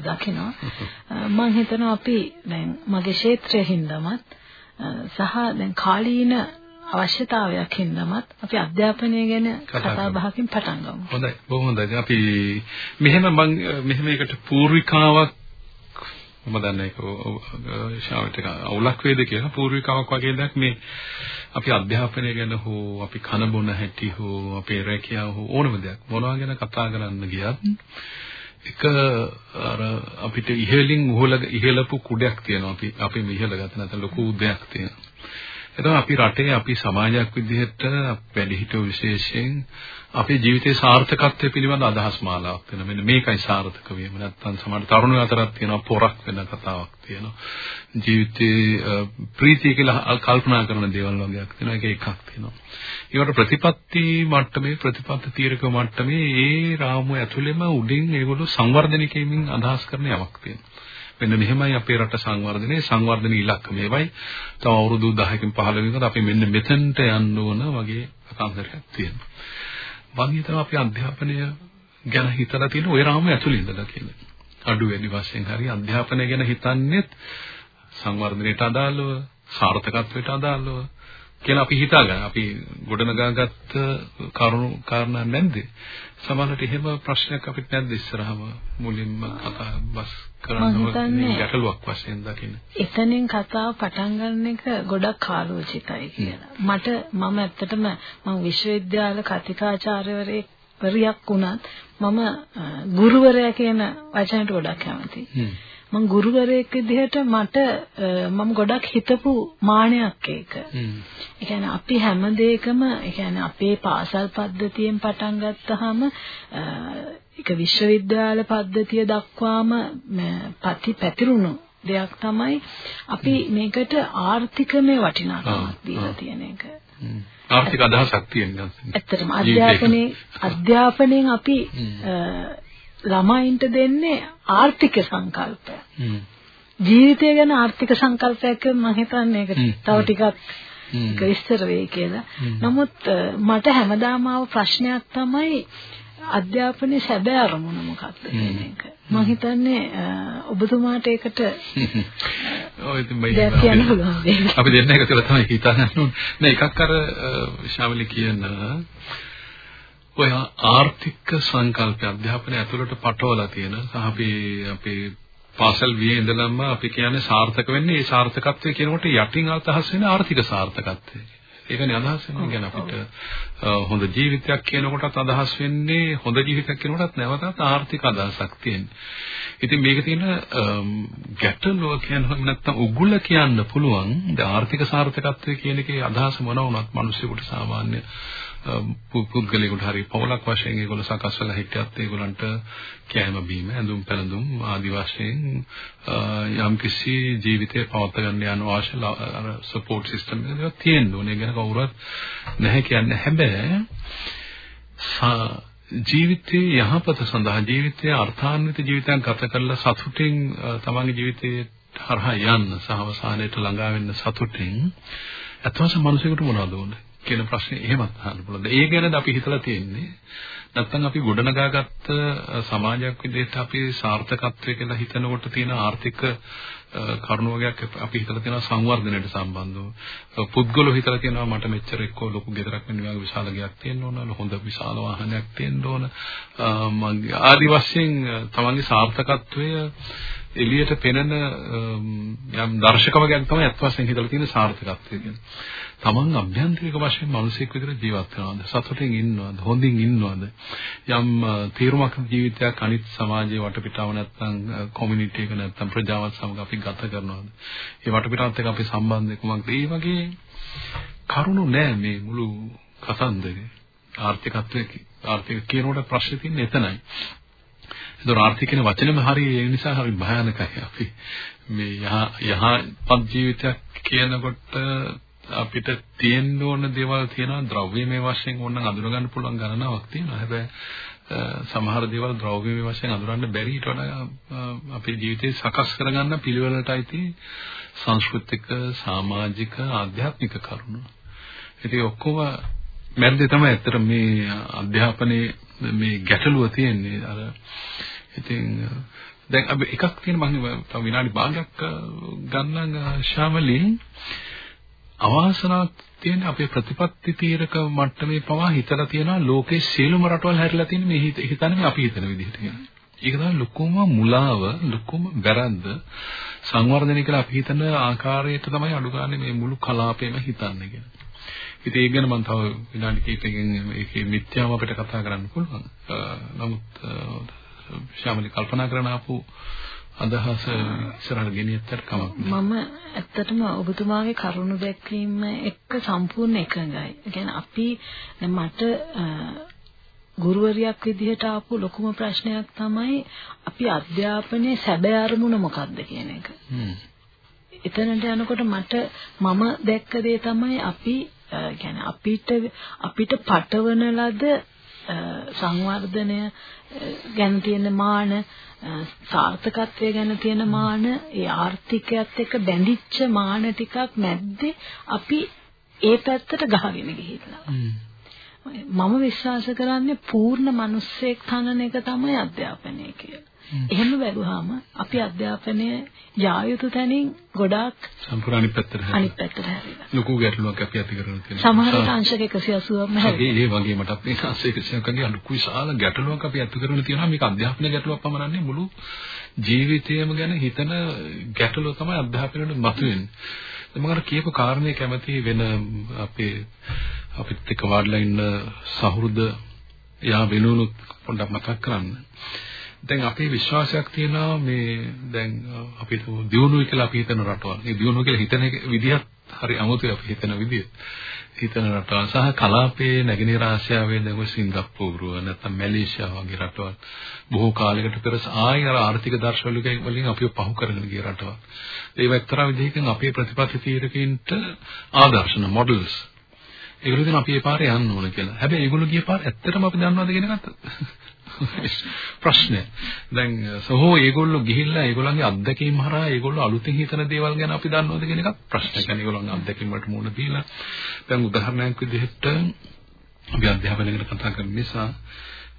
දකිනවා. මම හිතනවා අපි දැන් මගේ ක්ෂේත්‍රයේ හින්දාමත් සහ දැන් කාලීන අවශ්‍යතාවයක් හින්දාමත් අපි අධ්‍යාපනය ගැන කතා බහකින් පටන් ගමු. හොඳයි. බොහොම හොඳයි. අපි මෙහෙම මම මෙහෙම එකට පූර්විකාවක් මම දන්නේ ඒක ශාවිත අවුලක් වේද කියලා පූර්විකාවක් වගේ දෙයක් මේ අපි අධ්‍යාපනය ගැන හෝ අපි කන බොන හැටි හෝ අපේ රැකියාව හෝ ඕනම දෙයක් මොනවා ගැන කතා කරන්න ගියත් එක අර අපිට ඉහළින් උහල ඉහළපු කුඩයක් තියෙනවා. අපි අපි ඉහළ ගත නැත්නම් ලොකු උදයක් තියෙනවා. එතකොට අපි රටේ අපි සමාජයක් විදිහට වැඩිහිටියෝ විශේෂයෙන් අපේ ජීවිතයේ සාර්ථකත්වය පිළිබඳ අදහස් මාලාවක් තියෙනවා. මෙන්න මේකයි සාර්ථක වීම. නැත්තම් සමහර තරුණයෝ අතරත් තියෙනවා පොරක් වෙන කතාවක් තියෙනවා. ජීවිතේ ප්‍රීතිය කියලා කල්පනා කරන දේවල් වගේක් තියෙනවා. ඒක එකක් තියෙනවා. ඒකට ප්‍රතිපත්ති මට්ටමේ ප්‍රතිපත්ති තීරක මට්ටමේ ඒ රාමුව ඇතුළෙම උඩින් ඒගොල්ලෝ සංවර්ධනය කිරීමෙන් අදහස් කරන යමක් තියෙනවා. මෙන්න මෙහෙමයි අපේ රට සංවර්ධනයේ සංවර්ධන ඉලක්ක මේවයි. තව අවුරුදු 10කින් 15කින් අපි මෙන්න මෙතෙන්ට යන්න ඕන වගේ අකාන්තරයක් තියෙනවා. මම හිතනවා අපි අධ්‍යාපනය ගැන හිතලා තියෙන ওই රාමුව ඇතුළේ ඉඳලා කියලා. අඩු වැඩි වශයෙන් හරි අධ්‍යාපනය ගැන හිතන්නේත් සංවර්ධනයට අදාළව, සාර්ථකත්වයට අදාළව කියලා අපි හිතාගන්න. අපි ගොඩනගාගත්ත කරුණු කාරණා නැද්ද? සමහරවිට එහෙම ප්‍රශ්නයක් අපිට නැද්ද ඉස්සරහම මුලින්ම කතා බස් කරන්න ගැටලුවක් වශයෙන් දකින්න. එතනින් කතාව පටන් ගන්න එක ගොඩක් කාලෝචිතයි කියලා. මට මම ඇත්තටම මම විශ්වවිද්‍යාල කතිකාචාර්යවරයෙක් වරියක් වුණත් මම ගුරුවරයා කියන වචනයට ගොඩක් කැමතියි. මම ගුරුවරයෙක් විදිහට මට මම ගොඩක් හිතපු මානයක් ඒක. ඒ කියන්නේ අපි හැම දෙයකම ඒ කියන්නේ අපේ පාසල් පද්ධතියෙන් පටන් ගත්තාම ඒක විශ්වවිද්‍යාල පද්ධතිය දක්වාම පැති පැතිරුණු දෙයක් තමයි අපි මේකට ආර්ථිකමය වටිනාකමක් දීලා තියෙන එක. ආර්ථික අදහසක් තියෙනවා. ඇත්තටම අධ්‍යාපනයේ අධ්‍යාපනයෙන් අපි ළමයින්ට දෙන්නේ ආර්ථික සංකල්පය. ජීවිතය ගැන ආර්ථික සංකල්පයක් මම හිතන්නේ ඒක තව ටිකක් ඒක විස්තර වෙයි කියලා. නමුත් මට හැමදාම ආව ප්‍රශ්නයක් තමයි අධ්‍යාපනයේ සැබෑ අරමුණ මොකක්ද කියන එක. මම හිතන්නේ ඔබතුමාට ඒකට ඔය ඉතින් අපි දෙන්න එක කියලා තමයි හිතන්න. නෑ එකක් අර ශාවලි කියන ඔය ආර්ථික සංකල්ප අධ්‍යාපනය ඇතුළට පටවලා තියෙන සහ අපි අපේ පාසල් වියේ ඉඳලම අපි කියන්නේ සාර්ථක වෙන්නේ ඒ සාර්ථකත්වය කියනකොට යටින් අදහස් වෙන ආර්ථික සාර්ථකත්වය. ඒකනේ අදහස් වෙනවා. කියන්නේ අපිට හොඳ ජීවිතයක් කියනකොටත් අදහස් වෙන්නේ හොඳ ජීවිතයක් කියනකොටත් නැවතත් ආර්ථික අදහසක් තියෙනවා. ඉතින් මේක තියෙන ගැටලුව කියනවම නැත්තම් උගුල කියන්න පුළුවන්. ආර්ථික සාර්ථකත්වය කියන එකේ අදහස මොන වුණත් මිනිස්සුන්ට සාමාන්‍ය පුද්ගලයෙකුට හරි පවලක් වශයෙන් ඒගොල්ලෝ සකස් වෙලා හිටියත් ඒගොල්ලන්ට කෑම බීම ඇඳුම් පැළඳුම් ආදි වශයෙන් යම් කිසි ජීවිතේ පවත්වා ගන්න යන අවශ්‍ය අර සපෝට් සිස්ටම් එකක් තියෙන්න ඕනේ. ඒක ගැන කවුරුත් නැහැ කියන්නේ හැබැයි ජීවිතයේ යහපත සඳහා ජීවිතයේ අර්ථාන්විත ජීවිතයක් ගත කරලා සතුටින් තමන්ගේ ජීවිතයේ හරහා යන්න සහ අවසානයේට ළඟා වෙන්න සතුටින් අත්වස මිනිසෙකුට මොනවද ඕනේ කියන ප්‍රශ්නේ එහෙමත් අහන්න පුළුවන්. ඒ ගැනද අපි හිතලා තියෙන්නේ. නැත්නම් අපි ගොඩනගාගත්ත සමාජයක් විදිහට අපි සාර්ථකත්වය කියලා හිතනකොට තියෙන ආර්ථික කරුණු වර්ගයක් අපි හිතලා තියෙනවා සංවර්ධනයට සම්බන්ධව. පුද්ගලෝ හිතලා තියෙනවා මට මෙච්චර එක්ක ලොකු ගෙදරක් වෙන වගේ විශාල ගයක් තියෙන්න ඕන, හොඳ විශාල වාහනයක් තියෙන්න ඕන. මගේ ආදි වශයෙන් තමන්ගේ සාර්ථකත්වය එළියට පෙනෙන යම් දර්ශක වර්ගයක් තමයි අත් වශයෙන් හිතලා තියෙන සාර්ථකත්වය කියන්නේ. තමන් අභ්‍යන්තරික වශයෙන් මිනිසෙක් විදිහට ජීවත් වෙනවද? සතුටින් ඉන්නවද? හොඳින් ඉන්නවද? යම් uh, තීරමක් ජීවිතයක් අනිත් සමාජයේ වටපිටාව නැත්නම් uh, කොමියුනිටි එක නැත්නම් ප්‍රජාවත් සමග අපි ගත කරනවද? ඒ වටපිටාවත් එක්ක අපි සම්බන්ධය කුමක්ද? ඒ වගේ කරුණු නෑ මේ මුළු කතන්දරේ. ආර්ථිකත්වයේ ආර්ථික කියනකොට ප්‍රශ්නේ තියෙන්නේ එතනයි. ඒතර ආර්ථික කියන වචනේම හරි ඒ නිසා හරි භයානකයි අපි මේ යහ යහපත් ජීවිතයක් කියනකොට අපිට තියෙන්න ඕන දේවල් තියෙනවා ද්‍රව්‍යමය වශයෙන් ඕනනම් අඳුර ගන්න පුළුවන් ගණනාවක් තියෙනවා. හැබැයි සමහර දේවල් ද්‍රව්‍යමය වශයෙන් අඳුරන්න බැරි ඊට වඩා අපේ ජීවිතේ සකස් කරගන්න පිළිවෙලටයි තියෙන්නේ සංස්කෘතික, සමාජික, ආධ්‍යාත්මික කරුණු. ඉතින් ඔක්කොම මැද්දේ තමයි ඇත්තට මේ අධ්‍යාපනයේ මේ ගැටලුව තියෙන්නේ. අර ඉතින් දැන් අපි එකක් තියෙන මම තව විනාඩි භාගයක් ගන්නම් ශාමලී අවාසනාවක් තියෙන අපේ ප්‍රතිපත්ති තීරක මට්ටමේ පවා හිතලා තියෙනවා ලෝකේ සියලුම රටවල් හැරිලා තියෙන මේ හිතන්නේ අපි හිතන විදිහට කියලා. ඒක තමයි ලොකුම මුලාව, ලොකුම වැරද්ද. සංවර්ධනය කියලා අපි හිතන ආකාරයට තමයි අඩු ගන්න මේ මුළු කලාපයම හිතන්නේ කියලා. ඉතින් ඒක ගැන මම තව විනාඩි කිහිපයකින් ඒකේ මිත්‍යාව අපිට කතා කරන්න පුළුවන්. නමුත් ශාමලි කල්පනා කරන ආපු අදහස ඉස්සරහට ගෙනියන්නට කමක් මම ඇත්තටම ඔබතුමාගේ කරුණ දැක්වීම එක්ක සම්පූර්ණ එකඟයි. ඒ කියන්නේ අපි මට ගුරුවරියක් විදිහට ආපු ලොකුම ප්‍රශ්නයක් තමයි අපි අධ්‍යාපනයේ සැබෑ අරමුණ මොකක්ද කියන එක. එතනට යනකොට මට මම දැක්ක දේ තමයි අපි කියන්නේ අපිට අපිට පටවන ලද සංවර්ධනය ගැන තියෙන මාන සාර්ථකත්වය ගැන තියෙන මාන ඒ ආර්ථිකයත් එක්ක බැඳිච්ච මාන ටිකක් මැද්දේ අපි ඒ පැත්තට ගහගෙන ගිහිල්ලා. මම විශ්වාස කරන්නේ පූර්ණ මිනිස්සෙක් තනන එක තමයි අධ්‍යාපනය කියලා. එහෙම බැලුවාම අපි අධ්‍යාපනය යා යුතු තැනින් ගොඩාක් සම්පූර්ණ අනිත් පැත්තට හැරිලා. අනිත් පැත්තට හැරිලා. ලොකු ගැටලුවක් අපි ඇති කරගෙන තියෙනවා. සමහර අංශක 180ක්ම හැරිලා. ඒ වගේ මට අපේ අංශක 180කගේ අලුත් විශාල ගැටලුවක් අපි ඇති කරගෙන තියෙනවා. මේක අධ්‍යාපන ගැටලුවක් පමණන්නේ මුළු ජීවිතයම ගැන හිතන ගැටලුව තමයි අධ්‍යාපනයේ මතුවෙන්නේ. මම අර කියපු කාරණේ කැමති වෙන අපේ අපිත් එක්ක වාඩිලා ඉන්න සහෘද යා වෙනුනුත් පොඩ්ඩක් මතක් කරන්න. දැන් අපේ විශ්වාසයක් තියෙනවා මේ දැන් අපි දියුණුවයි කියලා අපි හිතන රටවල්. මේ දියුණුව කියලා හිතන විදිහත් හරි අමුතුයි අපි හිතන විදිහ. හිතන රටවල් සහ කලාපයේ නැගෙනහිර ආසියාවේ දැන් ඔය සිංගප්පූරුව නැත්නම් මැලේසියා වගේ රටවල් බොහෝ කාලයකට පෙර ආය අර ආර්ථික දර්ශවලිකයන් වලින් අපිව පහු කරගෙන ගිය රටවල්. ඒව එක්තරා විදිහකින් අපේ ප්‍රතිපත්ති තීරකින්ට ආදර්ශන මොඩල්ස් ඒගොල්ලෝ කියන අපි ඒ පාරේ යන්න ඕන කියලා. හැබැයි ඒගොල්ලෝ ගිය පාර ඇත්තටම අපි දන්නවද කියන එකත් ප්‍රශ්නය. දැන් සහෝ ඒගොල්ලෝ ගිහිල්ලා ඒගොල්ලන්ගේ අත්දැකීම් හරහා ඒගොල්ලෝ අලුතෙන් හිතන දේවල් ගැන අපි දන්නවද කියන එකත් ප්‍රශ්නයක්. يعني ඒගොල්ලන්ගේ අත්දැකීම් වලට මුහුණ දීලා දැන් උදාහරණයක් විදිහට අපි අධ්‍යාපනය ගැන කතා කරන නිසා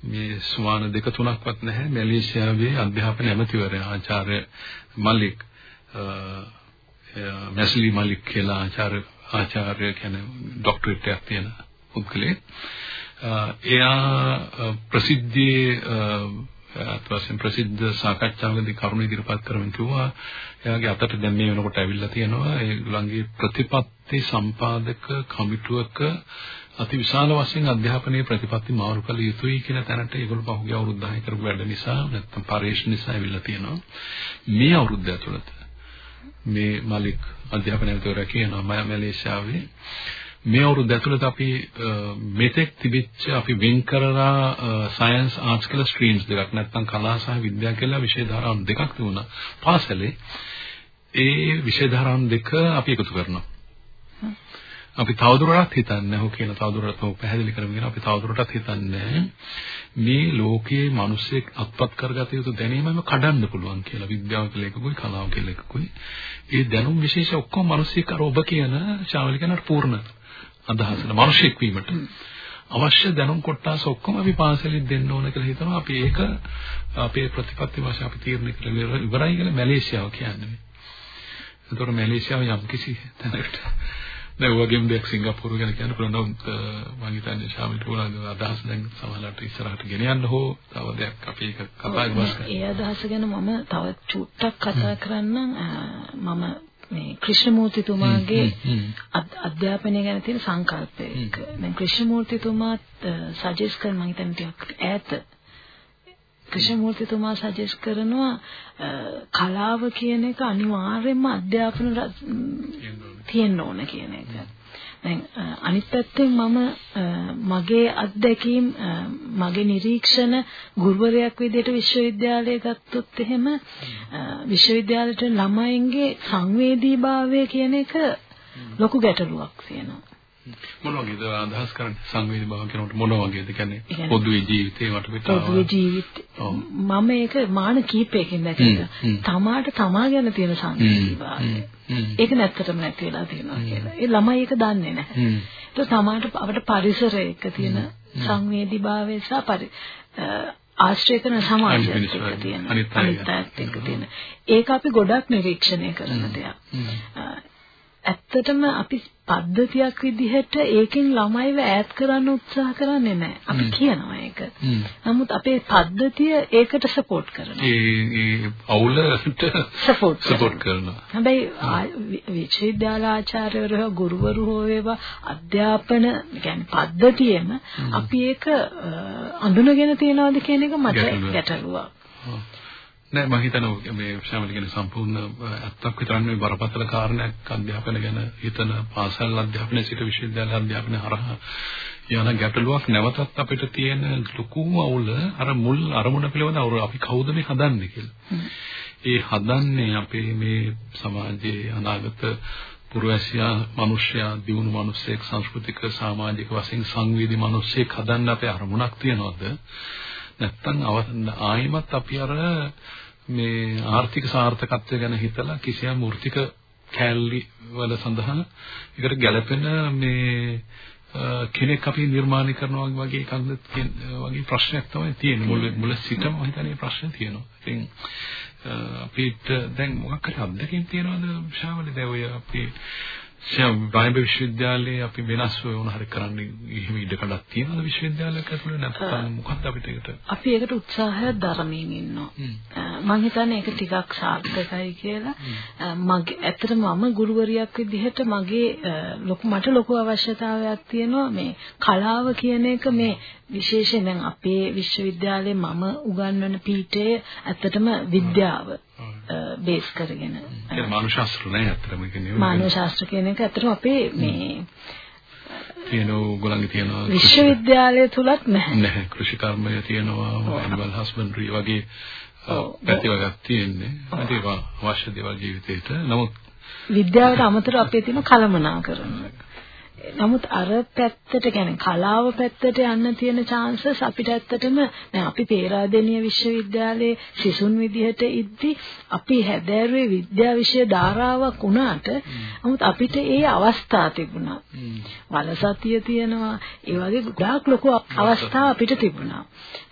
මේ සුවාන දෙක තුනක්වත් නැහැ මැලේසියාවේ අධ්‍යාපන ඇමතිවරයා ආචාර්ය මල්ලික් මැස්ලි මල්ලික් කියලා ආචාර්ය ආචාර්ය කියන්නේ ડોක්ටරේට් එකක් තියෙන පුද්ගලෙක්. එයා ප්‍රසිද්ධියේ අත්වශයෙන් ප්‍රසිද්ධ සාකච්ඡාවකදී කරුණ ඉදිරිපත් කරමින් කිව්වා එයාගේ අතට දැන් මේ වෙනකොට ඇවිල්ලා තියෙනවා ඒගොල්ලන්ගේ ප්‍රතිපත්ති සම්පාදක කමිටුවක අතිවිශාල වශයෙන් අධ්‍යාපනයේ ප්‍රතිපත්ති මාරු කළ යුතුයි කියන තැනට ඒගොල්ලෝ පහුගිය අවුරුදු 10 කරපු වැඩ නිසා නැත්නම් පරිශ්‍රණ නිසා ඇවිල්ලා තියෙනවා මේ අවුරුද්ද ඇතුළත මේ මලික් අධ්‍යාපනයේතෝරා කියනවා මම මැලේසියාවේ. මේ අවුරුද්ද ඇතුළත අපි මෙතෙක් තිබිච්ච අපි වෙන් කරලා සයන්ස් ආර්ට්ස් කියලා ස්ට්‍රීම්ස් දෙකක් නැත්නම් කලා සහ විද්‍යා කියලා විෂය ධාරාවන් දෙකක් තිබුණා. පාසලේ ඒ විෂය ධාරාවන් දෙක අපි එකතු කරනවා. අපි තවදුරටත් හිතන්නේ නැහැ කියන තවදුරටත් ඔය පැහැදිලි කරගෙන අපි තවදුරටත් හිතන්නේ මේ ලෝකයේ මිනිස්සෙක් අත්පත් කරගත යුතු දැනීමම කඩන්න පුළුවන් කියලා. විද්‍යාව කියලා එකකුයි කලාව කියලා එකකුයි. ඒ දැනුම් විශේෂ ඔක්කොම මිනිස්සෙක් අර ඔබ කියන ශාවලිකන පූර්ණ අදහසට මිනිසෙක් වීමට. අවශ්‍ය දැනුම් කොටස් ඔක්කොම අපි පාසලෙන් දෙන්න ඕන කියලා හිතනවා. අපි ඒක අපේ ප්‍රතිපත්ති වශයෙන් අපි තීරණය කරලා ඉවරයි කියලා මැලේසියාව කියන්නේ. ඒතකොට මැලේසියාව යම් කිසි තැනකට දැන් වගේම දෙයක් සිංගප්පූරු ගැන කියන්න පුළුවන් මම හිතන්නේ ශාමිල් පුරාගේ අදහස් දැන් සමහරවිට ඉස්සරහට ගෙන යන්න හෝ තව දෙයක් අපි ඒක කතා කරමු. ඒ අදහස ගැන මම තව චුට්ටක් කතා කරන්නම් මම මේ ක්‍රිෂ්ණමූර්තිතුමාගේ අධ්‍යාපනය ගැන තියෙන සංකල්පය එක. දැන් ක්‍රිෂ්ණමූර්තිතුමාත් සජෙස් කරන මම හිතන්නේ ටිකක් ඈත ක්‍රිෂ්ණමූර්තිතුමා සජෙස් කරනවා කලාව කියන එක අනිවාර්යයෙන්ම අධ්‍යාපන තියෙන්න ඕන කියන එක. දැන් අනිත් පැත්තෙන් මම මගේ අත්දැකීම් මගේ නිරීක්ෂණ ගුරුවරයෙක් විදිහට විශ්වවිද්‍යාලය ගත්තොත් එහෙම විශ්වවිද්‍යාලයට ළමයින්ගේ සංවේදීභාවය කියන එක ලොකු ගැටලුවක් තියෙනවා. මොන වගේද අදහස් කරන්නේ? සංවේදී බව කියනකොට මොන වගේද කියන්නේ? පොදුවේ ජීවිතේ වටපිටාව. පොදුවේ ජීවිතේ. මම ඒක මාන කීපයකින් දැක්කා තමාට තමා ගැන තියෙන සංවේදීභාවය ඒක නැත්තටම නැති වෙලා තියෙනවා කියලා. ඒ ළමයි ඒක දන්නේ නැහැ. ඒක තමාට අපට පරිසරයක තියෙන සංවේදීභාවය සහ ආශ්‍රය කරන සමාජයත් එක්ක තියෙන අනිත් අයත් එක්ක තියෙන ඒක අපි ගොඩක් නිරීක්ෂණය කරන දෙයක්. ඇත්තටම අපි පද්ධතියක් විදිහට ඒකෙන් ළමයිව ඈත් කරන්න උත්සාහ කරන්නේ නැහැ. අපි කියනවා ඒක. නමුත් අපේ පද්ධතිය ඒකට සපෝට් කරනවා. ඒ ඒ අවුලට සපෝට් සපෝට් කරනවා. හැබැයි විශ්වවිද්‍යාල ආචාර්යවරු ගුරුවරු හෝ වේවා අධ්‍යාපන කියන්නේ පද්ධතියෙම අපි ඒක අඳුනගෙන තියනවාද කියන එක මට ගැටලුවක්. නෑ මම හිතනවා මේ ශාමල කියන සම්පූර්ණ ඇත්තක් විතරක් නෙවෙයි බරපතල කාරණයක් අධ්‍යාපන ගැන හිතන පාසල් අධ්‍යාපනයේ සිට විශ්වවිද්‍යාල අධ්‍යාපනය හරහා යන ගැටලුවක් නැවතත් අපිට තියෙන ලොකුම අවුල අර මුල් අරමුණ පිළිබඳ අපි කවුද මේ හදන්නේ කියලා. ඒ හදන්නේ අපේ මේ සමාජයේ අනාගත පුරවැසියා මිනිසයා දියුණු මිනිසෙක් සංස්කෘතික සමාජික වශයෙන් සංවේදී මිනිසෙක් හදන්න අපේ අරමුණක් තියනවද? නැත්තම් ආයිමත් අපි අර මේ ආර්ථික සාර්ථකත්වය ගැන හිතලා කිසියම් මූර්තික කැලලි වල සඳහා ඒකට ගැළපෙන මේ කෙනෙක් අපි නිර්මාණය කරනවා වගේ එකක්ද වගේ ප්‍රශ්නයක් තමයි තියෙන්නේ මුල මුල සිටම මම හිතන්නේ ප්‍රශ්න තියෙනවා. ඉතින් අපිට දැන් මොකක් හරි අත්දැකීම් තියනවද ශාවලි දැන් ඔය අපි සියම් බයිබල් විශ්වවිද්‍යාලයේ අපි වෙනස් වුණ හරි කරන්න එහෙම ඉඩකඩක් තියෙනවද විශ්වවිද්‍යාලයක ඇතුළේ? නැත්නම් මොකක්ද අපිට ඒකට? අපි ඒකට උත්සාහයක් දරමින් ඉන්නවා මම හිතන්නේ ඒක ටිකක් සාර්ථකයි කියලා. මගේ ඇත්තට මම ගුරුවරියක් විදිහට මගේ ලොකු මට ලොකු අවශ්‍යතාවයක් තියෙනවා මේ කලාව කියන එක. මේ විශේෂයෙන් දැන් අපේ විශ්වවිද්‍යාලයේ මම උගන්වන පීඨයේ ඇත්තටම විද්‍යාව බේස් කරගෙන. ඒ මානව ශාස්ත්‍ර නෑ අත්‍තරම කියන්නේ මානව ශාස්ත්‍ර කියන එක අත්‍තරම අපේ මේ තියෙන ඕගොල්ලන්ගේ තියෙන විශ්වවිද්‍යාලය තුලත් නැහැ නැහැ කෘෂිකර්මය තියෙනවා ඇනිමල් හස්බන්ඩරි වගේ පැති වර්ගයක් තියෙන්නේ. ඒක අවශ්‍ය දේවල් ජීවිතේට. නමුත් විද්‍යාවට අමතරව අපේ තියෙන කලමනාකරණ නමුත් අර පැත්තට කියන්නේ කලාව පැත්තට යන්න තියෙන chances අපිට ඇත්තටම දැන් අපි පේරාදෙණිය විශ්වවිද්‍යාලයේ සිසුන් විදිහට ඉද්දි අපි හැදෑරුවේ විද්‍යා විෂය ධාරාවක් වුණාට නමුත් අපිට ඒ අවස්ථා තිබුණා. වලසතිය තියෙනවා. ඒ වගේ ගොඩාක් ලොකු අවස්ථා අපිට තිබුණා.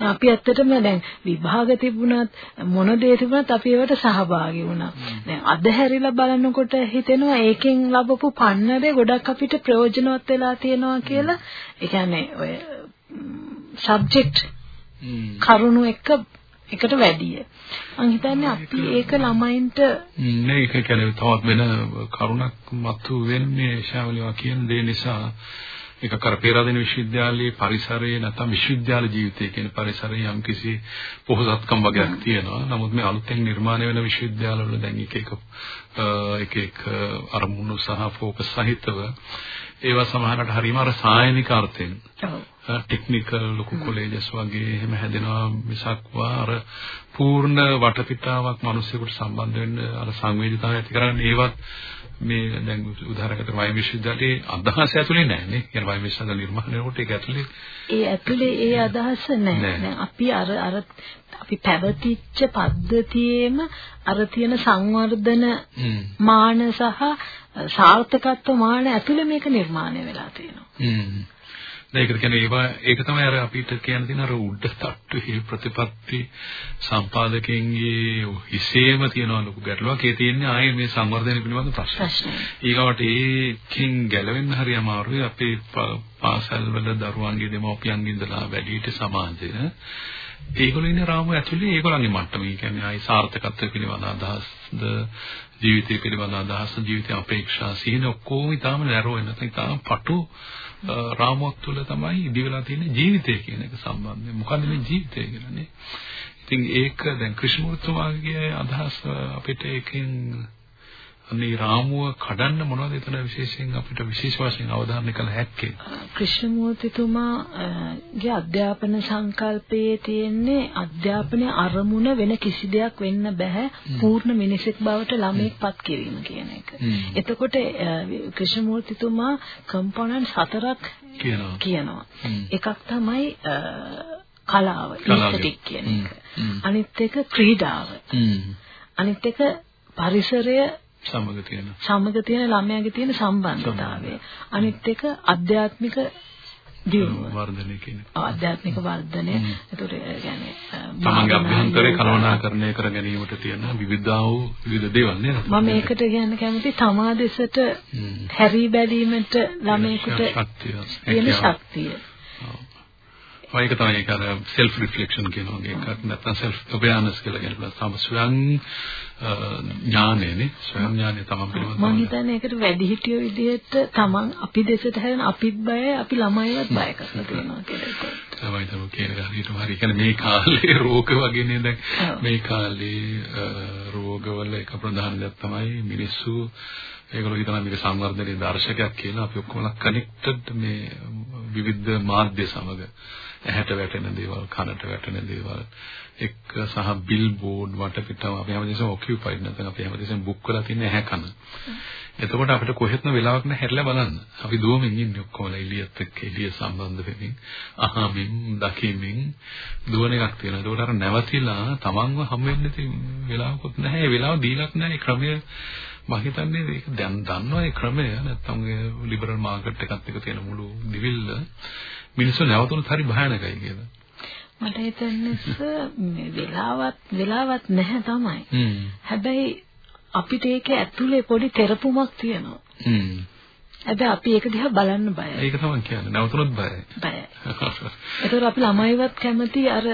අපි ඇත්තටම දැන් විභාග තිබුණත් මොන දේ තිබුණත් අපි ඒවට සහභාගී වුණා. දැන් අධහැරිලා බලනකොට හිතෙනවා ඒකෙන් ලැබපු පන්නරේ ගොඩක් අපිට ප්‍රයෝජන ප්‍රයෝජනවත් වෙලා තියෙනවා කියලා. ඒ කියන්නේ ඔය සබ්ජෙක්ට් කරුණු එක එකට වැඩිය. මම හිතන්නේ අපි ඒක ළමයින්ට නේ ඒක කියන්නේ තවත් වෙන කරුණක් මතු වෙන්නේ ශාවලිවා කියන දේ නිසා. ඒක කර පේරාදෙණිය විශ්වවිද්‍යාලයේ පරිසරයේ නැත්නම් විශ්වවිද්‍යාල ජීවිතය කියන පරිසරයේ යම්කිසි පොහොසත්කම් වගේක් තියෙනවා. නමුත් මේ අලුතෙන් නිර්මාණය වෙන විශ්වවිද්‍යාලවල දැන් එක එක එක එක අරමුණු සහ ફોකස් සහිතව ඒවා සමහරකට හරීම අර සායනික අර්ථයෙන් ටෙක්නිකල් ලොකු කොලෙජස් වගේ එහෙම හැදෙනවා මිසක් අර පූර්ණ වටපිටාවක් මිනිස්සුන්ට සම්බන්ධ වෙන්න අර සංවේදීතාවය ඇති කරගන්න ඒවත් මේ දැන් උදාහරණයකට වයි විශ්වවිද්‍යාලයේ අදහස ඇතුලේ නැහැ නේ. කියන වයි විශ්වවිද්‍යාල නිර්මාණය කරනකොට ඒක ඇතුලේ ඒ ඇතුලේ ඒ අදහස නැහැ. දැන් අපි අර අර අපි පැවතිච්ච පද්ධතියේම අර තියෙන සංවර්ධන මාන සහ සාර්ථකත්ව මාන ඇතුලේ මේක නිර්මාණය වෙලා තියෙනවා. ඒකට කියන්නේ ඒවා ඒක තමයි අර අපිට කියන්න තියෙන අර උඩ තට්ටුවේ ප්‍රතිපත්ති සම්පාදකයන්ගේ හිසේම තියෙන ලොකු ගැටලුවක්. ඒ තියෙන්නේ ආයේ මේ සංවර්ධනය පිළිබඳ ප්‍රශ්න. ඊගවට ඒකෙන් ගැලවෙන්න හරි අමාරුයි අපේ පාසල් වල දරුවන්ගේ දෙමව්පියන්ගේ ඉඳලා වැඩිහිටි සමාජය. ඒගොල්ලෝ ඉන්නේ රාමුව ඇතුලේ ඒගොල්ලන්ගේ මට්ටම. ඒ කියන්නේ ආයි සාර්ථකත්වය පිළිබඳ අදහස්ද ජීවිතය පිළිබඳ අදහස් ජීවිතය අපේක්ෂා සිහින ඔක්කොම ඊටාම නැරෝ වෙන නැත්නම් ඊටාම පටු රාමුවක් තුළ තමයි ඉදි වෙලා තියෙන ජීවිතය කියන එක සම්බන්ධයෙන්. මොකද්ද මේ ජීවිතය කියලානේ? ඉතින් ඒක දැන් ක්‍රිෂ්ණමූර්තිමාගේ අදහස් අපිට ඒකෙන් මේ රාමුව කඩන්න මොනවද එතන විශේෂයෙන් අපිට විශේෂ වශයෙන් අවධානය කළ හැක්කේ? ක්‍රිෂ්ණමූර්තිතුමාගේ අධ්‍යාපන සංකල්පයේ තියෙන්නේ අධ්‍යාපනයේ අරමුණ වෙන කිසි දෙයක් වෙන්න බෑ පූර්ණ මිනිසෙක් බවට ළමයෙක්පත් කිරීම කියන එක. එතකොට ක්‍රිෂ්ණමූර්තිතුමා කම්පොනන්ට් හතරක් කියනවා. එකක් තමයි කලාව, ඉස්තටික් කියන එක. අනිත් එක ක්‍රීඩාව. අනිත් එක පරිසරය සමග තියෙන සමග තියෙන ළමයාගේ තියෙන සම්බන්ධතාවය. අනිත් එක අධ්‍යාත්මික දියුණුව වර්ධනය කියන්නේ. ආධ්‍යාත්මික වර්ධනය. ඒතර يعني තමන්ගේ අභ්‍යන්තරේ කළමනාකරණය කර ගැනීමට තියෙන විවිධා වූ විවිධ දේවල් නේද? මම ඒකට කියන්න කැමති තමා දෙසට හැරී බැලීමට ළමයෙකුට තියෙන ශක්තිය. ඒක තමයි ඒක අර self reflection කියන වගේ එකක් නැත්නම් self awareness කියලා කියනවා. තම ස්වයං ඥානෙනේ ස්වයං ඥානෙ තමන් පිළිබඳව. මම හිතන්නේ ඒකට වැඩිහිටියෝ විදිහට තමන් අපි දෙසට හැරෙන අපිත් බයයි අපි ළමයිවත් බය කරලා තියෙනවා කියලා ඒක. තමයි තමයි කියන හරියටම හරි. කියන්නේ මේ කාලේ රෝග වගේනේ දැන් මේ කාලේ රෝගවල එක ප්‍රධාන දෙයක් තමයි මිනිස්සු ඒගොල්ලෝ හිතනවා මේක සංවර්ධනයේ දර්ශකයක් කියලා අපි ඔක්කොම කනෙක්ටඩ් මේ විවිධ මාධ්‍ය සමග ඇහැට වැටෙන දේවල් කනට වැටෙන දේවල් එක්ක සහ බිල් බෝඩ් වටපිටාව අපි හැමදේසම ඔකියුපයිඩ් නැත්නම් අපි හැමදේසම බුක් කරලා තියෙන ඇහැ කන. එතකොට අපිට කොහෙත්ම වෙලාවක් නැහැ හැරිලා බලන්න. අපි දුවමින් ඉන්නේ ඔක්කොම එළියත් එක්ක එළිය සම්බන්ධ වෙමින් අහමින් දකිමින් දුවන එකක් තියෙනවා. ඒකට අර නැවතිලා තමන්ව හම් වෙන්න තියෙන වෙලාවකුත් නැහැ. ඒ වෙලාව දීලක් නැහැ. ක්‍රමය මම හිතන්නේ ඒක දැන් දන්නවා ඒ ක්‍රමය නැත්තම් ඒ ලිබරල් මාකට් එකත් එක්ක තියෙන මුළු දිවිල්ල මිනිස්සු නැවතුනත් හරි භයානකයි කියලා. මට හිතන්නේ වෙලාවත් වෙලාවත් නැහැ තමයි. හැබැයි අපිට ඒක ඇතුලේ පොඩි තෙරපුමක් තියෙනවා. හැබැයි අපි ඒක දිහා බලන්න බයයි. ඒක තමයි කියන්නේ. නැවතුනොත් බයයි. බයයි. ඒතකොට අපි ළමයිවත් කැමති අර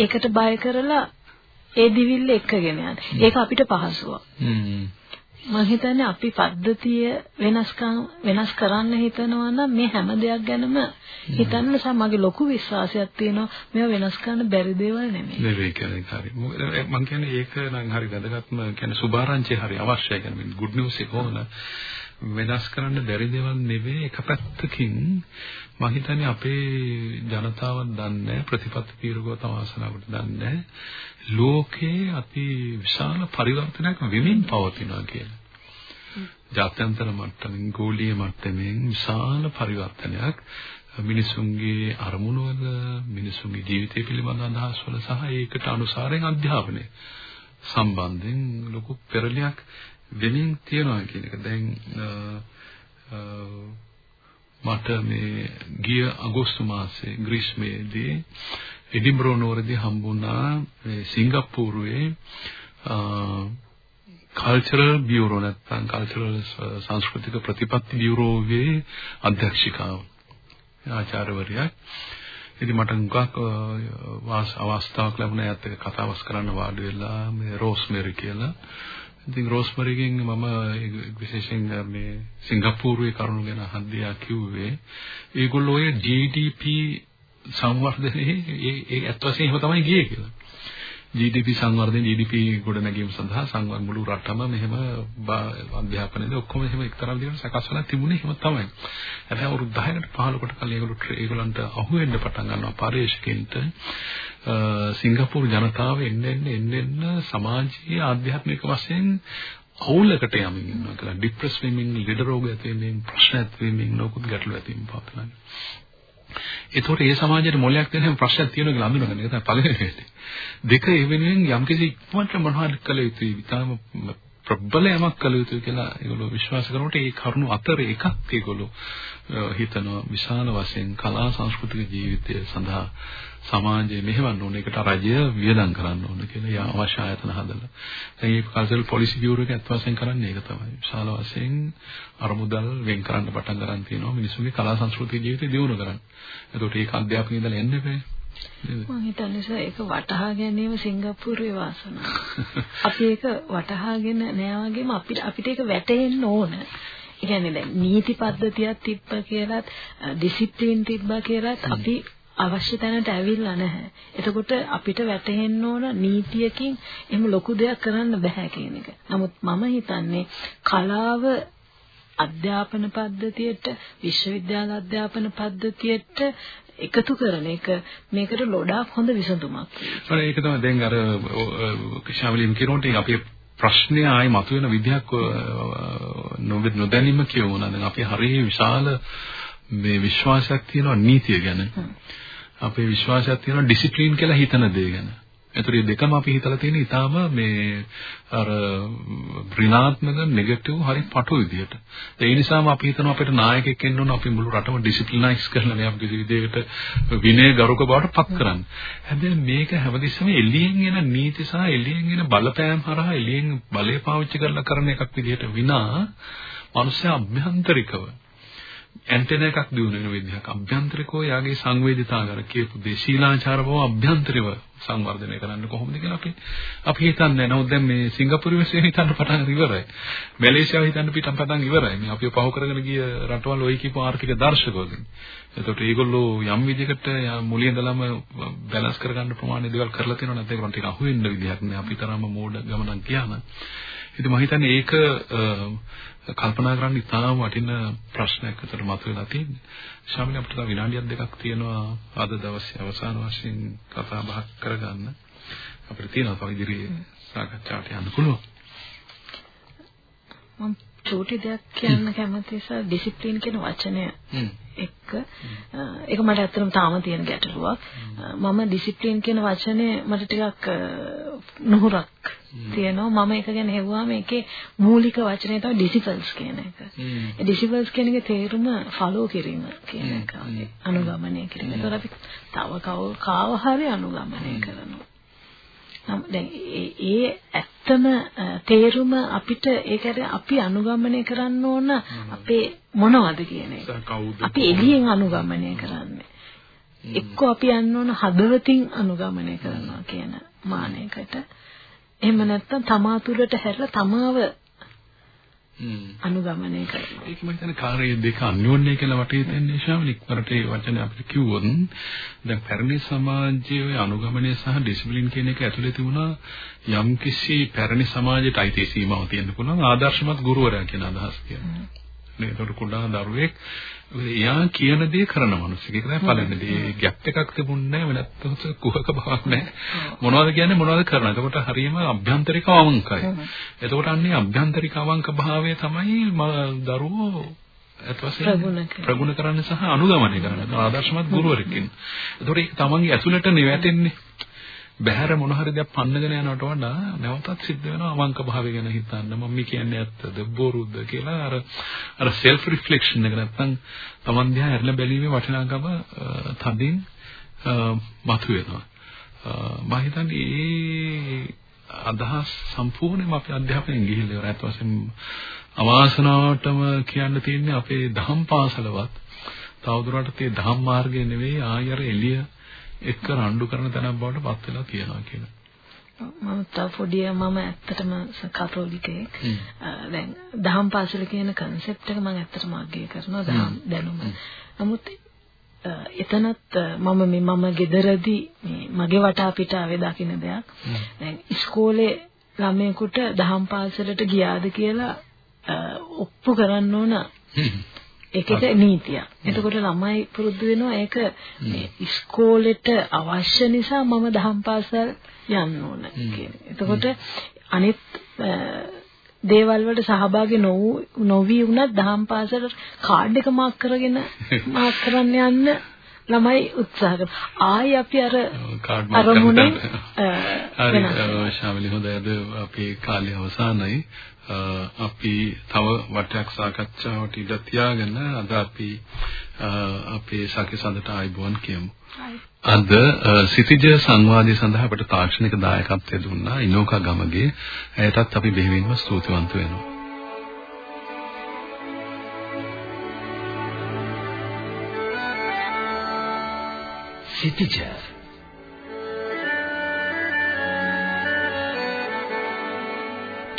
ඒකට බය කරලා ඒ දිවිල්ල එක්කගෙන යන්න. ඒක අපිට පහසුවක්. මම හිතන්නේ අපි පද්ධතිය වෙනස්කම් වෙනස් කරන්න හිතනවා නම් මේ හැම දෙයක් ගැනම හිතන්න නිසා මගේ ලොකු විශ්වාසයක් තියෙනවා මේවා වෙනස් කරන්න බැරි දේවල් නෙමෙයි. නෙවෙයි කියන්නේ හරි. මම කියන්නේ ඒක නම් හරි වැදගත්ම කියන්නේ සුභාරංචි හරි අවශ්‍යයි කියන්නේ good news එක ඕන. වෙනස් කරන්න බැරි දේවල් නෙවෙයි එක පැත්තකින් මම හිතන්නේ අපේ ජනතාව දන්නේ ප්‍රතිපත්ති තීරකව තමාසනාවට දන්නේ ලෝකේ අති විශාල පරිවර්තනයක් වෙමින් පවතිනවා කියලා. ජාත්‍යන්තර මට්ටමින් ගෝලීය මට්ටමින් විශාල පරිවර්තනයක් මිනිසුන්ගේ අරමුණු වල මිනිසුන්ගේ ජීවිතය පිළිබඳ අදහස් වල සහ ඒකට අනුසාරයෙන් අධ්‍යාපනය සම්බන්ධයෙන් ලොකු පෙරලියක් වෙමින් තියෙනවා කියන එක. දැන් මට මේ ගිය අගෝස්තු මාසයේ ග්‍රීස්මේදී එඩින්බරෝ නුවරදී හම්බුණා මේ සිංගප්පූරුවේ කල්චරල් බියුරෝ නැත්නම් කල්චරල් සංස්කෘතික ප්‍රතිපත්ති බියුරෝවේ අධ්‍යක්ෂිකාව ආචාර්යවරියක්. ඉතින් මට මුගක් අවස්ථාවක් ලැබුණා එයත් එක්ක කතාබස් කරන්න වාඩි වෙලා මේ රෝස්මෙරි කියලා. ඉතින් රෝස්මරිගෙන් මම විශේෂයෙන් මේ සිංගප්පූරුවේ කරුණු ගැන අහද්දී කිව්වේ ඒගොල්ලෝ ඔය GDP සංවර්ධනයේ ඒ ඒ ඇත්ත වශයෙන්ම තමයි ගියේ කියලා. GDP සංවර්ධන GDP ගොඩනැගීම සඳහා සංවර්ධන මුළු රටම මෙහෙම අධ්‍යාපනයේද ඔක්කොම එහෙම එක්තරා විදිහකට සකස් වෙලා තිබුණේ එහෙම තමයි. හැබැයි අවුරුදු 10කට 15කට කලින් ඒගොල්ලෝ ඒගොල්ලන්ට අහු වෙන්න පටන් ගන්නවා පරිශකෙන්ට සිංගප්පූරු ජනතාව එන්න එන්න එන්න එන්න සමාජීය ආධ්‍යාත්මික වශයෙන් අවුලකට යමින් ඉන්නවා කියලා ડિප්‍රෙස් වෙමින් ලෙඩ රෝග ඇති වෙමින් ප්‍රශ්න ඇති වෙමින් නොකුත් ගැටලු ඇති වෙමින් පවතිනවා. ඒතකොට ඒ සමාජයට මොලයක් දෙන හැම ප්‍රශ්නයක් තියෙනවා කියලා අඳුනගන්න එක තමයි පළවෙනි වෙන්නේ. දෙක ඒ වෙනුවෙන් යම්කිසි ඉක්මනට මොනවද කළ යුතුයි විතරම ප්‍රබල යමක් කළ යුතුයි කියලා ඒගොල්ලෝ විශ්වාස කරනකොට ඒ කරුණු අතර එකක් ඒගොල්ලෝ හිතනවා විශාල වශයෙන් කලා සංස්කෘතික ජීවිතය සඳහා සමාජයේ මෙහෙවන්න ඕන එකට රජය වියදම් කරන්න ඕන කියලා යා අවශ්‍ය ආයතන හදලා. දැන් මේ කල්චරල් පොලිසි බියුරෝ එක අත් වශයෙන් කරන්නේ ඒක තමයි. විශාල වශයෙන් අරමුදල් වෙන් කරන්න පටන් ගන්න තියෙනවා මිනිසුන්ගේ කලා සංස්කෘතික ජීවිතය දියුණු කරන්න. එතකොට ඒක අධ්‍යාපනයේ ඉඳලා එන්නේ බෑ. මම හිතන්නේ ඒක වටහා ගැනීම සිංගප්පූරුවේ වාසනාව. අපි ඒක වටහාගෙන නෑ වගේම අපිට අපිට ඒක වැටෙන්න ඕන. ඒ කියන්නේ දැන් නීති පද්ධතියක් තිබ්බ කියලාත් ඩිසිප්ලින් තිබ්බා කියලාත් අපි අවශ්‍ය තැනට ඇවිල්ලා නැහැ. එතකොට අපිට වැටහෙන්න ඕන නීතියකින් එහෙම ලොකු දෙයක් කරන්න බෑ කියන එක. නමුත් මම හිතන්නේ කලාව අධ්‍යාපන පද්ධතියට විශ්වවිද්‍යාල අධ්‍යාපන පද්ධතියට එකතු කරන එක මේකට ලොඩාක් හොඳ විසඳුමක්. ඒක තමයි දැන් අර ශාවලින් කියනෝට අපේ ප්‍රශ්නය ආයේ මතුවෙන විදිහක් නොදැනීම කියවුණා. දැන් අපි හරිය විශාල මේ විශ්වාසයක් තියෙනවා නීතිය ගැන. අපේ විශ්වාසයක් තියෙනවා ඩිසිප්ලින් කියලා හිතන දේ ගැන. ඒතරේ දෙකම අපි හිතලා තියෙන ඊටාම මේ අර ඍණාත්මක නෙගටිව් හරි පටු විදියට. ඒ නිසාම අපි හිතනවා අපිට නායකයෙක් එන්න ඕන අපි මුළු රටම ඩිසිප්ලිනයිස් කරලා මේ අපි කිසි විදිහකට විනය ගරුක බවට පත් කරන්න. හැබැයි මේක හැමතිස්සෙම එළියෙන් එන නීති සහ එළියෙන් එන බලපෑම් හරහා එළියෙන් බලය පාවිච්චි කරලා කරන එකක් විදිහට විනා මනුෂ්‍ය අභ්‍යන්තරිකව ඇන්ටෙන එකක් දිනු වෙන විදිහක්. අභ්‍යන්තරිකව යාගේ සංවේදිතාව අර කියපු දේ ශීලාචාර බව අභ්‍යන්තරිව සංවර්ධනය කරන්න කොහොමද කියලා අපි අපි හිතන්නේ නමුත් දැන් මේ සිංගප්පූරු විශ්වය හිතන්න පටන් ඉවරයි. මැලේසියාව හිතන්න පිටන් පටන් ඉවරයි. මේ අපි පහු කරගෙන ගිය රටවල් ওই කියපු ආර්ථික දර්ශකවලින් එතකොට ඒගොල්ලෝ යම් විදිහකට මුලින් ඉඳලම බැලන්ස් කරගන්න ප්‍රමාණය දේවල් කරලා තියෙනවා නැත්නම් ඒකට ටික අහු වෙන්න විදිහක් නෑ. අපි තරම මෝඩ ගමනක් ගියාම ඉතින් මම හිතන්නේ ඒක කල්පනා කරන්න ඉතාම වටින ප්‍රශ්නයක් විතර මතුවලා තියෙන්නේ. ශාමිල අපිට තව විනාඩියක් දෙකක් තියෙනවා අද දවසේ අවසාන වශයෙන් කතා බහක් කරගන්න. අපිට තියෙනවා තව ඉදිරියේ සාකච්ඡාවට යන්න පුළුවන්. මම චූටි දෙයක් කියන්න කැමතියි සර් ඩිසිප්ලින් කියන වචනය එක්ක. ඒක මට ඇත්තටම තාම තියෙන ගැටලුවක්. මම ඩිසිප්ලින් කියන වචනේ මට ටිකක් නුහුරක් තියෙනවා. මම ඒක ගැන හෙව්වාම ඒකේ මූලික වචනේ තමයි ඩිසිපල්ස් කියන එක. ඒ ඩිසිපල්ස් කියන එකේ තේරුම ෆලෝ කිරීම කියන එක. අනුගමනය කිරීම. ඒතකොට අපි තව කාව හරි අනුගමනය කරනවා. දැන් ඒ ඇත්තම තේරුම අපිට ඒකට අපි අනුගමනය කරන්න ඕන අපේ මොනවද කියන එක. අපි එළියෙන් අනුගමනය කරන්නේ. එක්ක අපි යන්න ඕන හදවතින් අනුගමනය කරනවා කියන මානයකට. එහෙම නැත්නම් තමා තුළට හැරලා තමාව අනුගමනය කරනවා. ඒක මම හිතන්නේ කාර්ය දෙක අන්‍යෝන්‍ය කියලා වටේ තෙන්නේ ශාවල ඉක්මනට ඒ වචනේ අපිට කිව්වොත් දැන් පැරණි සමාජයේ අනුගමනය සහ ඩිසිප්ලින් කියන එක ඇතුලේ තිබුණා යම්කිසි පැරණි සමාජයට අයිති සීමාව තියෙන්න පුළුවන් ආදර්ශමත් ගුරුවරයා කියන අදහස කියන්නේ. නේ ඒතකොට කුඩා දරුවෙක් එයා කියන දේ කරන මිනිස්සෙක්. ඒක තමයි පළවෙනි දේ. ගැප් එකක් තිබුණේ නැහැ වෙනත් කුහක බවක් නැහැ. මොනවද කියන්නේ මොනවද කරනවා. එතකොට හරියම අභ්‍යන්තරික අවංකයි. එතකොට අන්නේ අභ්‍යන්තරික අවංක භාවය තමයි දරුවෝ අත්වශයෙන් ප්‍රගුණ කරන්න සහ අනුගමනය කරන්න. ආදර්ශමත් ගුරුවරයෙක් ඉන්න. එතකොට ඒක තමන්ගේ ඇතුළට නෙවැටෙන්නේ. බහැර මොන හරි දෙයක් පන්නගෙන යනවට වඩා නැවතත් සිද්ධ වෙනවා අවංක භාවය ගැන හිතන්න. මම මේ කියන්නේ ඇත්තද බොරුද කියලා අර අර self reflection එක නැත්තම් Taman දිහා හැරිලා බැලීමේ වටිනාකම තදින් මතුවෙනවා. මම හිතන්නේ මේ අදහස් සම්පූර්ණයෙන්ම අපේ අධ්‍යාපනයෙන් ගිහිල්ලා ඉවරයි. ඒත් වශයෙන් අවාසනාවටම කියන්න තියෙන්නේ අපේ දහම් පාසලවත් තවදුරටත් ඒ දහම් මාර්ගය නෙවෙයි ආයර එළිය එක්ක රණ්ඩු කරන තැනක් බවට පත් වෙලා තියෙනවා කියලා. මම තව පොඩි මම ඇත්තටම කතෝලිකයෙක්. දැන් දහම් පාසල කියන concept එක මම ඇත්තටම අගය කරනවා දහම් දැනුම. නමුත් එතනත් මම මේ මම මේ මගේ වටා පිටාවේ දකින්න දෙයක්. දැන් ඉස්කෝලේ ළමයෙකුට දහම් පාසලට ගියාද කියලා ඔප්පු කරන්න ඕන ඒකක නීතියක්. එතකොට ළමයි පුරුදු වෙනවා ඒක මේ ඉස්කෝලේට අවශ්‍ය නිසා මම දහම් පාසල් යන්න ඕන කියන. එතකොට අනිත් දේවල් වලට සහභාගී නොවි වුණත් දහම් පාසලට කාඩ් එක මාක් කරගෙන මාක් කරන්න යන්න ළමයි උත්සාහ කරනවා. ආයි අපි අර අරමුණේ හරි ශාමිලි හොඳයිද අපේ කාලය අවසానයි. අපි තව වටයක් සාකච්ඡාවට ඉඩ තියාගෙන අද අපි අපේ සාකච්ඡා සඳට ආයිබෝන් කියමු. අද සිටිජ සංවාදයේ සඳහා අපට තාක්ෂණික දායකත්වය දුන්නා ඉනෝකා ගමගේ. එයටත් අපි බෙහෙවින්ම ස්තුතිවන්ත වෙනවා. සිටිජ